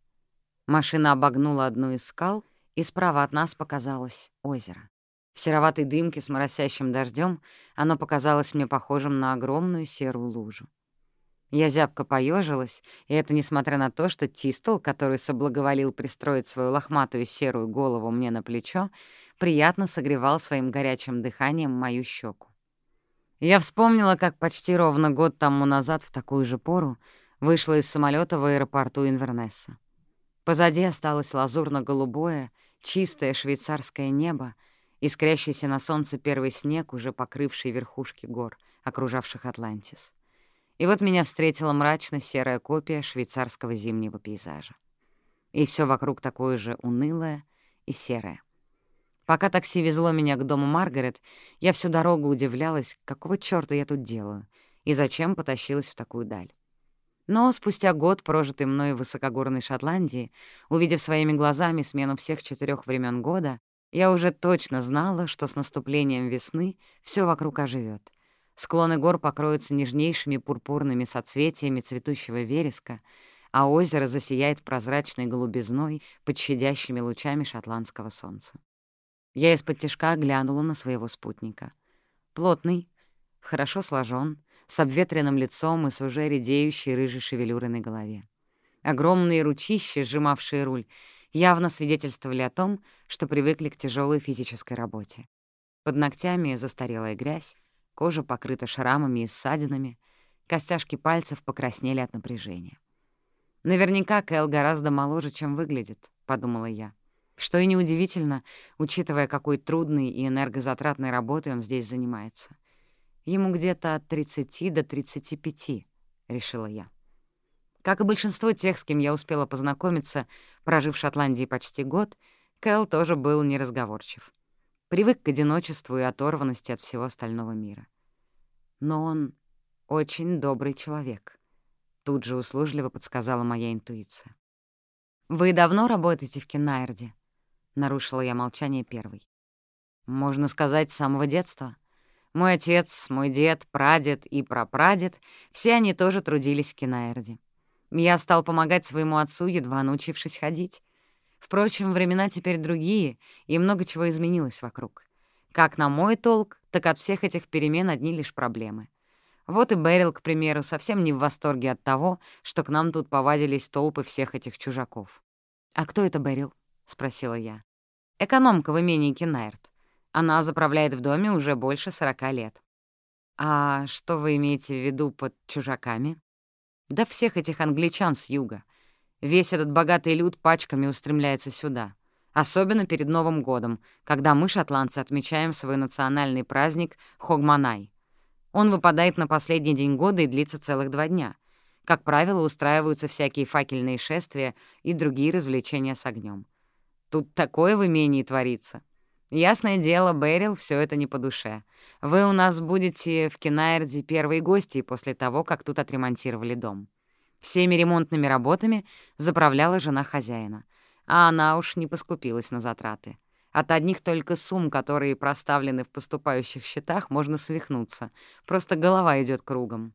Машина обогнула одну из скал, и справа от нас показалось озеро. В сероватой дымке с моросящим дождем оно показалось мне похожим на огромную серую лужу. Я зябко поежилась, и это несмотря на то, что Тистл, который соблаговолил пристроить свою лохматую серую голову мне на плечо, приятно согревал своим горячим дыханием мою щеку. Я вспомнила, как почти ровно год тому назад в такую же пору вышла из самолета в аэропорту Инвернесса. Позади осталось лазурно-голубое, чистое швейцарское небо, искрящийся на солнце первый снег, уже покрывший верхушки гор, окружавших Атлантис. И вот меня встретила мрачно-серая копия швейцарского зимнего пейзажа. И все вокруг такое же унылое и серое. Пока такси везло меня к дому Маргарет, я всю дорогу удивлялась, какого чёрта я тут делаю и зачем потащилась в такую даль. Но спустя год, прожитый мной в высокогорной Шотландии, увидев своими глазами смену всех четырех времен года, я уже точно знала, что с наступлением весны все вокруг оживет. Склоны гор покроются нежнейшими пурпурными соцветиями цветущего вереска, а озеро засияет прозрачной голубизной под щадящими лучами шотландского солнца. Я из-под тишка глянула на своего спутника. Плотный, хорошо сложен, с обветренным лицом и с уже редеющей рыжей шевелюрой на голове. Огромные ручища, сжимавшие руль, явно свидетельствовали о том, что привыкли к тяжелой физической работе. Под ногтями застарелая грязь, кожа покрыта шрамами и ссадинами, костяшки пальцев покраснели от напряжения. «Наверняка Кэл гораздо моложе, чем выглядит», — подумала я. Что и неудивительно, учитывая, какой трудной и энергозатратной работой он здесь занимается. Ему где-то от 30 до 35, решила я. Как и большинство тех, с кем я успела познакомиться, прожив в Шотландии почти год, Кэл тоже был неразговорчив. Привык к одиночеству и оторванности от всего остального мира. Но он очень добрый человек», — тут же услужливо подсказала моя интуиция. «Вы давно работаете в Кеннайрде?» — нарушила я молчание первой. «Можно сказать, с самого детства. Мой отец, мой дед, прадед и прапрадед — все они тоже трудились в Кеннайрде. Я стал помогать своему отцу, едва научившись ходить. Впрочем, времена теперь другие, и много чего изменилось вокруг. Как на мой толк, так от всех этих перемен одни лишь проблемы. Вот и Берил, к примеру, совсем не в восторге от того, что к нам тут повадились толпы всех этих чужаков. «А кто это Берил?» — спросила я. «Экономка в имении Кенайрт. Она заправляет в доме уже больше сорока лет». «А что вы имеете в виду под чужаками?» «Да всех этих англичан с юга. Весь этот богатый люд пачками устремляется сюда. Особенно перед Новым годом, когда мы, шотландцы, отмечаем свой национальный праздник Хогманай. Он выпадает на последний день года и длится целых два дня. Как правило, устраиваются всякие факельные шествия и другие развлечения с огнем. Тут такое в имении творится. Ясное дело, Берил все это не по душе. Вы у нас будете в Кенаерде первые гости после того, как тут отремонтировали дом. Всеми ремонтными работами заправляла жена хозяина, а она уж не поскупилась на затраты. От одних только сумм, которые проставлены в поступающих счетах, можно свихнуться. Просто голова идет кругом.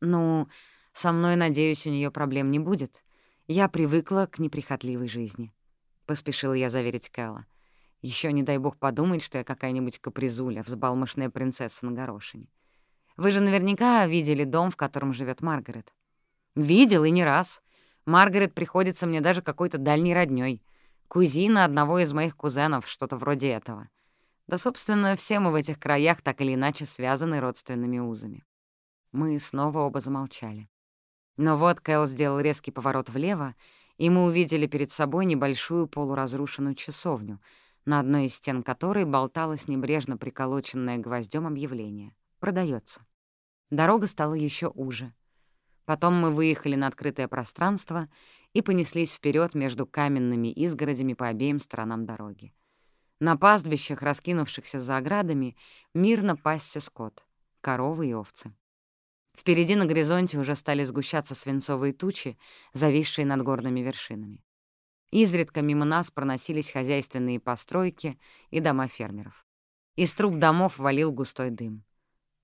Ну, со мной, надеюсь, у нее проблем не будет. Я привыкла к неприхотливой жизни. Поспешила я заверить Кэлла. Еще не дай бог подумать, что я какая-нибудь капризуля, взбалмошная принцесса на горошине. Вы же наверняка видели дом, в котором живет Маргарет. Видел и не раз. Маргарет приходится мне даже какой-то дальней роднёй. Кузина одного из моих кузенов, что-то вроде этого. Да, собственно, все мы в этих краях так или иначе связаны родственными узами. Мы снова оба замолчали. Но вот Кэл сделал резкий поворот влево, и мы увидели перед собой небольшую полуразрушенную часовню, на одной из стен которой болталось небрежно приколоченное гвоздем объявление «Продается». Дорога стала еще уже. Потом мы выехали на открытое пространство — и понеслись вперед между каменными изгородями по обеим сторонам дороги. На пастбищах, раскинувшихся за оградами, мирно пасся скот, коровы и овцы. Впереди на горизонте уже стали сгущаться свинцовые тучи, зависшие над горными вершинами. Изредка мимо нас проносились хозяйственные постройки и дома фермеров. Из труб домов валил густой дым.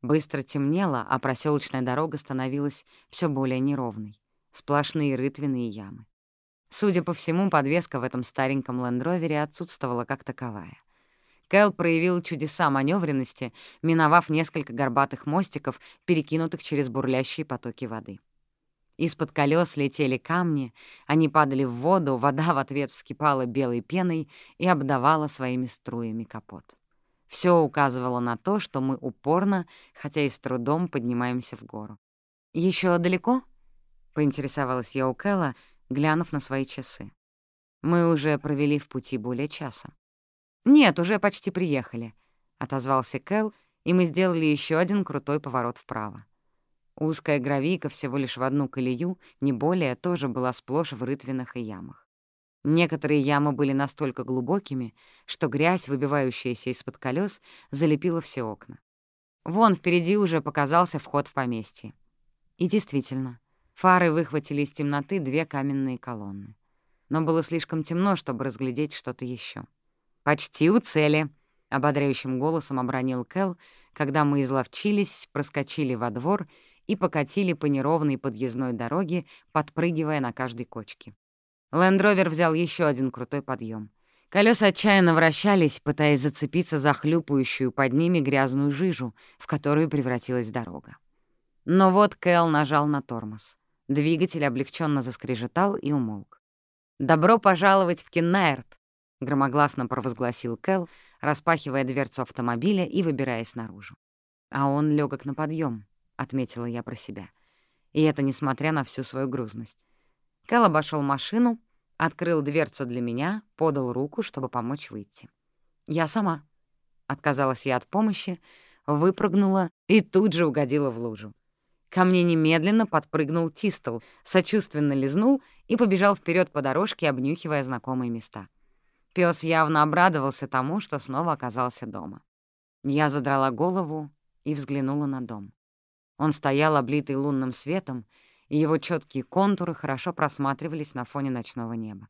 Быстро темнело, а проселочная дорога становилась все более неровной сплошные рытвины и ямы. Судя по всему, подвеска в этом стареньком лендровере отсутствовала как таковая. Кэл проявил чудеса маневренности, миновав несколько горбатых мостиков, перекинутых через бурлящие потоки воды. Из-под колес летели камни, они падали в воду, вода в ответ вскипала белой пеной и обдавала своими струями капот. Все указывало на то, что мы упорно, хотя и с трудом, поднимаемся в гору. Еще далеко?» — поинтересовалась я у Кэлла, глянув на свои часы. «Мы уже провели в пути более часа». «Нет, уже почти приехали», — отозвался Кэл, и мы сделали еще один крутой поворот вправо. Узкая гравийка всего лишь в одну колею, не более, тоже была сплошь в рытвинах и ямах. Некоторые ямы были настолько глубокими, что грязь, выбивающаяся из-под колес, залепила все окна. Вон впереди уже показался вход в поместье. И действительно, Фары выхватили из темноты две каменные колонны. Но было слишком темно, чтобы разглядеть что-то еще. «Почти у цели», — ободряющим голосом обронил Кэл, когда мы изловчились, проскочили во двор и покатили по неровной подъездной дороге, подпрыгивая на каждой кочке. Лендровер взял еще один крутой подъем. Колеса отчаянно вращались, пытаясь зацепиться за хлюпающую под ними грязную жижу, в которую превратилась дорога. Но вот Кэл нажал на тормоз. Двигатель облегченно заскрежетал и умолк. «Добро пожаловать в Кеннаерт!» — громогласно провозгласил Кэл, распахивая дверцу автомобиля и выбираясь наружу. «А он легок на подъем, отметила я про себя. И это несмотря на всю свою грузность. Кэл обошел машину, открыл дверцу для меня, подал руку, чтобы помочь выйти. «Я сама», — отказалась я от помощи, выпрыгнула и тут же угодила в лужу. Ко мне немедленно подпрыгнул Тистл, сочувственно лизнул и побежал вперед по дорожке, обнюхивая знакомые места. Пес явно обрадовался тому, что снова оказался дома. Я задрала голову и взглянула на дом. Он стоял облитый лунным светом, и его четкие контуры хорошо просматривались на фоне ночного неба.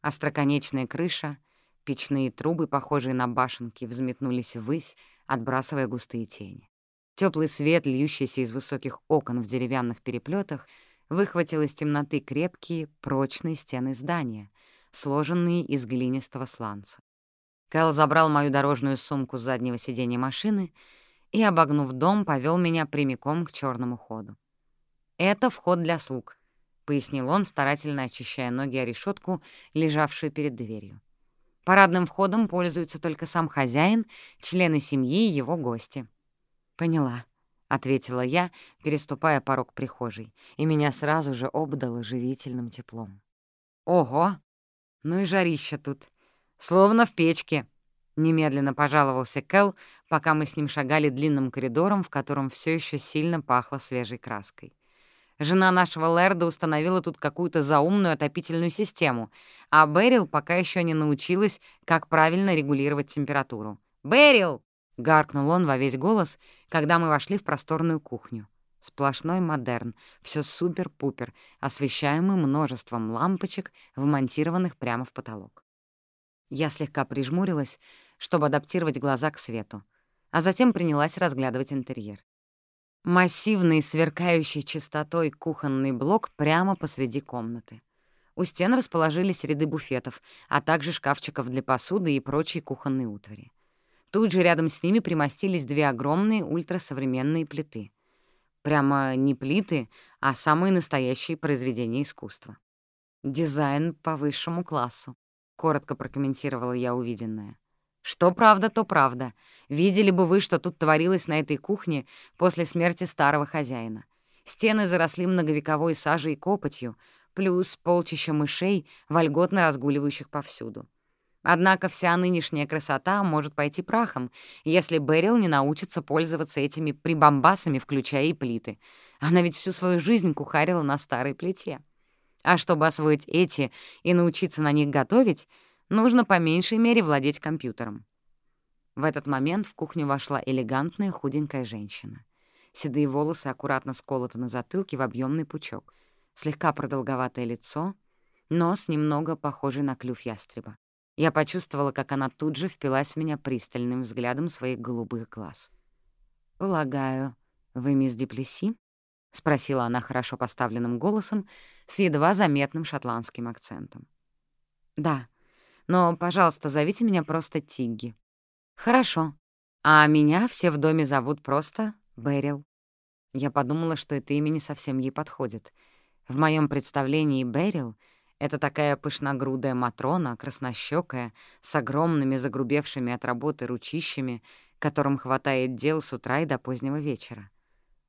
Остроконечная крыша, печные трубы, похожие на башенки, взметнулись ввысь, отбрасывая густые тени. Теплый свет, льющийся из высоких окон в деревянных переплетах, выхватил из темноты крепкие, прочные стены здания, сложенные из глинистого сланца. Кэл забрал мою дорожную сумку с заднего сиденья машины и, обогнув дом, повел меня прямиком к черному ходу. «Это вход для слуг», — пояснил он, старательно очищая ноги о решетку, лежавшую перед дверью. «Парадным входом пользуются только сам хозяин, члены семьи и его гости». «Поняла», — ответила я, переступая порог прихожей, и меня сразу же обдало живительным теплом. «Ого! Ну и жарища тут! Словно в печке!» Немедленно пожаловался Кэл, пока мы с ним шагали длинным коридором, в котором все еще сильно пахло свежей краской. Жена нашего Лерда установила тут какую-то заумную отопительную систему, а Берил пока еще не научилась, как правильно регулировать температуру. «Берил!» — гаркнул он во весь голос, когда мы вошли в просторную кухню. Сплошной модерн, все супер-пупер, освещаемый множеством лампочек, вмонтированных прямо в потолок. Я слегка прижмурилась, чтобы адаптировать глаза к свету, а затем принялась разглядывать интерьер. Массивный, сверкающий чистотой кухонный блок прямо посреди комнаты. У стен расположились ряды буфетов, а также шкафчиков для посуды и прочей кухонной утвари. Тут же рядом с ними примостились две огромные ультрасовременные плиты. Прямо не плиты, а самые настоящие произведения искусства. Дизайн по высшему классу коротко прокомментировала я увиденное. «Что правда, то правда. Видели бы вы, что тут творилось на этой кухне после смерти старого хозяина. Стены заросли многовековой сажей и копотью, плюс полчища мышей, вольготно разгуливающих повсюду. Однако вся нынешняя красота может пойти прахом, если Берил не научится пользоваться этими прибамбасами, включая и плиты. Она ведь всю свою жизнь кухарила на старой плите. А чтобы освоить эти и научиться на них готовить, нужно по меньшей мере владеть компьютером. В этот момент в кухню вошла элегантная худенькая женщина. Седые волосы аккуратно сколоты на затылке в объемный пучок, слегка продолговатое лицо, нос немного похожий на клюв ястреба. Я почувствовала, как она тут же впилась в меня пристальным взглядом своих голубых глаз. «Полагаю, вы мисс Диплеси?» — спросила она хорошо поставленным голосом с едва заметным шотландским акцентом. «Да, но, пожалуйста, зовите меня просто Тигги». «Хорошо. А меня все в доме зовут просто Берил». Я подумала, что это имя не совсем ей подходит. В моем представлении Берил — это такая пышногрудая Матрона, краснощёкая, с огромными загрубевшими от работы ручищами, которым хватает дел с утра и до позднего вечера.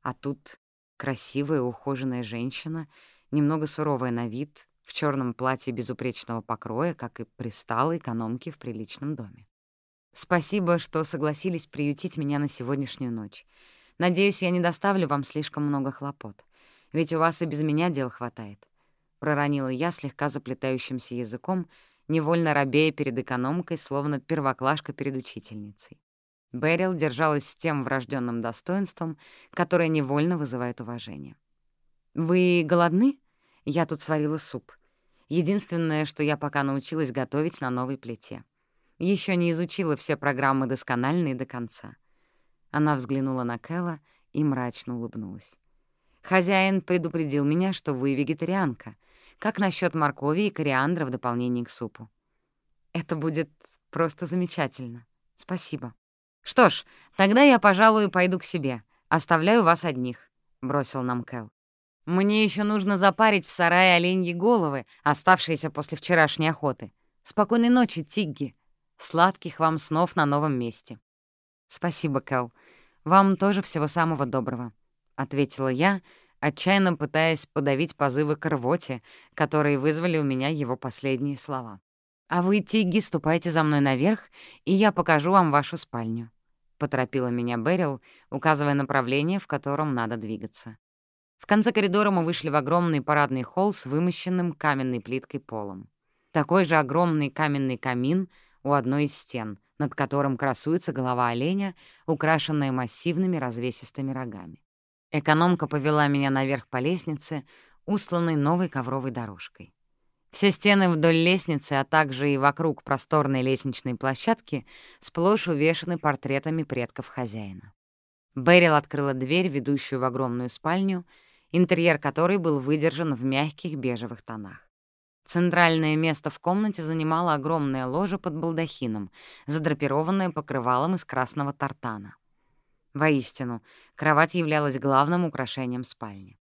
А тут Красивая, ухоженная женщина, немного суровая на вид, в черном платье безупречного покроя, как и пристала экономки в приличном доме. «Спасибо, что согласились приютить меня на сегодняшнюю ночь. Надеюсь, я не доставлю вам слишком много хлопот, ведь у вас и без меня дел хватает», — проронила я слегка заплетающимся языком, невольно робея перед экономкой, словно первоклашка перед учительницей. Берил держалась с тем врожденным достоинством, которое невольно вызывает уважение. «Вы голодны? Я тут сварила суп. Единственное, что я пока научилась готовить на новой плите. Еще не изучила все программы досконально и до конца». Она взглянула на Кэлла и мрачно улыбнулась. «Хозяин предупредил меня, что вы вегетарианка. Как насчет моркови и кориандра в дополнение к супу?» «Это будет просто замечательно. Спасибо». «Что ж, тогда я, пожалуй, пойду к себе. Оставляю вас одних», — бросил нам Кэл. «Мне еще нужно запарить в сарае оленьи головы, оставшиеся после вчерашней охоты. Спокойной ночи, Тигги. Сладких вам снов на новом месте». «Спасибо, Кэл. Вам тоже всего самого доброго», — ответила я, отчаянно пытаясь подавить позывы к рвоте, которые вызвали у меня его последние слова. «А вы, Тигги, ступайте за мной наверх, и я покажу вам вашу спальню», — поторопила меня Берил, указывая направление, в котором надо двигаться. В конце коридора мы вышли в огромный парадный холл с вымощенным каменной плиткой полом. Такой же огромный каменный камин у одной из стен, над которым красуется голова оленя, украшенная массивными развесистыми рогами. Экономка повела меня наверх по лестнице, устланной новой ковровой дорожкой. Все стены вдоль лестницы, а также и вокруг просторной лестничной площадки сплошь увешаны портретами предков хозяина. Берил открыла дверь, ведущую в огромную спальню, интерьер которой был выдержан в мягких бежевых тонах. Центральное место в комнате занимала огромная ложа под балдахином, задрапированная покрывалом из красного тартана. Воистину, кровать являлась главным украшением спальни.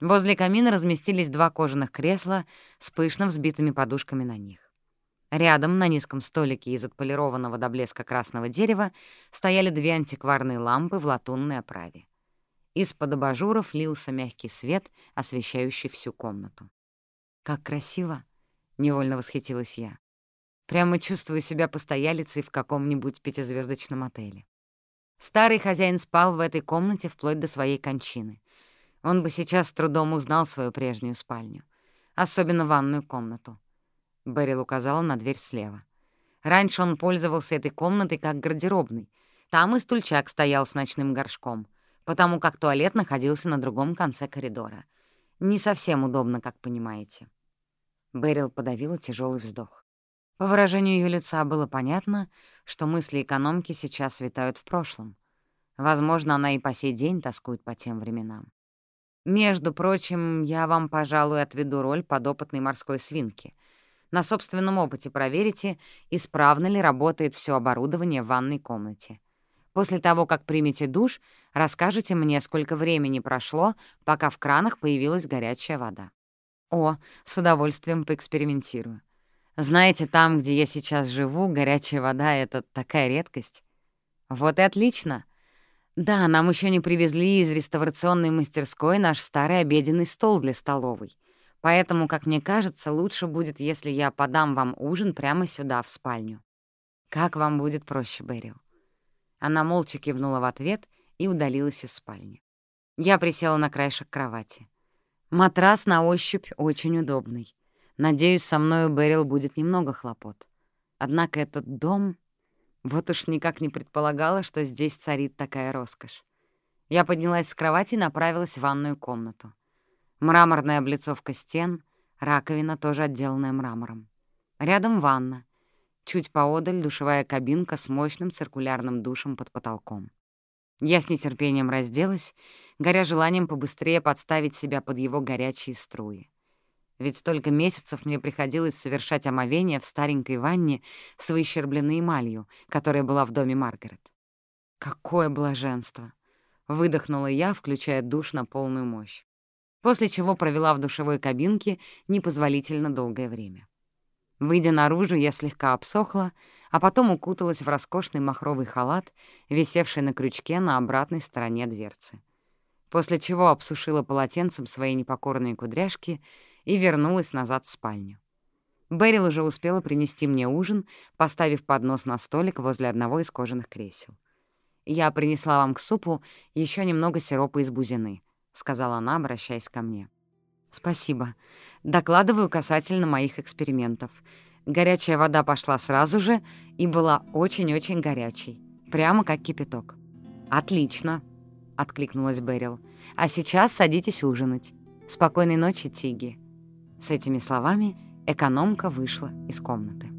Возле камина разместились два кожаных кресла с пышно взбитыми подушками на них. Рядом, на низком столике из отполированного до блеска красного дерева, стояли две антикварные лампы в латунной оправе. Из-под абажуров лился мягкий свет, освещающий всю комнату. «Как красиво!» — невольно восхитилась я. Прямо чувствую себя постоялицей в каком-нибудь пятизвездочном отеле. Старый хозяин спал в этой комнате вплоть до своей кончины. Он бы сейчас с трудом узнал свою прежнюю спальню, особенно ванную комнату. Берил указала на дверь слева. Раньше он пользовался этой комнатой как гардеробной. Там и стульчак стоял с ночным горшком, потому как туалет находился на другом конце коридора. Не совсем удобно, как понимаете. Берил подавила тяжелый вздох. По выражению ее лица было понятно, что мысли экономки сейчас витают в прошлом. Возможно, она и по сей день тоскует по тем временам. Между прочим, я вам, пожалуй, отведу роль подопытной морской свинки. На собственном опыте проверите, исправно ли работает все оборудование в ванной комнате. После того, как примете душ, расскажете мне, сколько времени прошло, пока в кранах появилась горячая вода. О, с удовольствием поэкспериментирую. Знаете, там, где я сейчас живу, горячая вода — это такая редкость. Вот и отлично. Да, нам еще не привезли из реставрационной мастерской наш старый обеденный стол для столовой. Поэтому, как мне кажется, лучше будет, если я подам вам ужин прямо сюда, в спальню. Как вам будет проще, Берил? Она молча кивнула в ответ и удалилась из спальни. Я присела на краешек кровати. Матрас на ощупь очень удобный. Надеюсь, со мною Берил будет немного хлопот. Однако этот дом... Вот уж никак не предполагала, что здесь царит такая роскошь. Я поднялась с кровати и направилась в ванную комнату. Мраморная облицовка стен, раковина, тоже отделанная мрамором. Рядом ванна. Чуть поодаль душевая кабинка с мощным циркулярным душем под потолком. Я с нетерпением разделась, горя желанием побыстрее подставить себя под его горячие струи ведь столько месяцев мне приходилось совершать омовение в старенькой ванне с выщербленной эмалью, которая была в доме Маргарет. Какое блаженство! Выдохнула я, включая душ на полную мощь. После чего провела в душевой кабинке непозволительно долгое время. Выйдя наружу, я слегка обсохла, а потом укуталась в роскошный махровый халат, висевший на крючке на обратной стороне дверцы. После чего обсушила полотенцем свои непокорные кудряшки и вернулась назад в спальню. Берил уже успела принести мне ужин, поставив поднос на столик возле одного из кожаных кресел. «Я принесла вам к супу еще немного сиропа из бузины», — сказала она, обращаясь ко мне. «Спасибо. Докладываю касательно моих экспериментов. Горячая вода пошла сразу же и была очень-очень горячей, прямо как кипяток». «Отлично», — откликнулась Берил. «А сейчас садитесь ужинать. Спокойной ночи, Тиги». С этими словами экономка вышла из комнаты.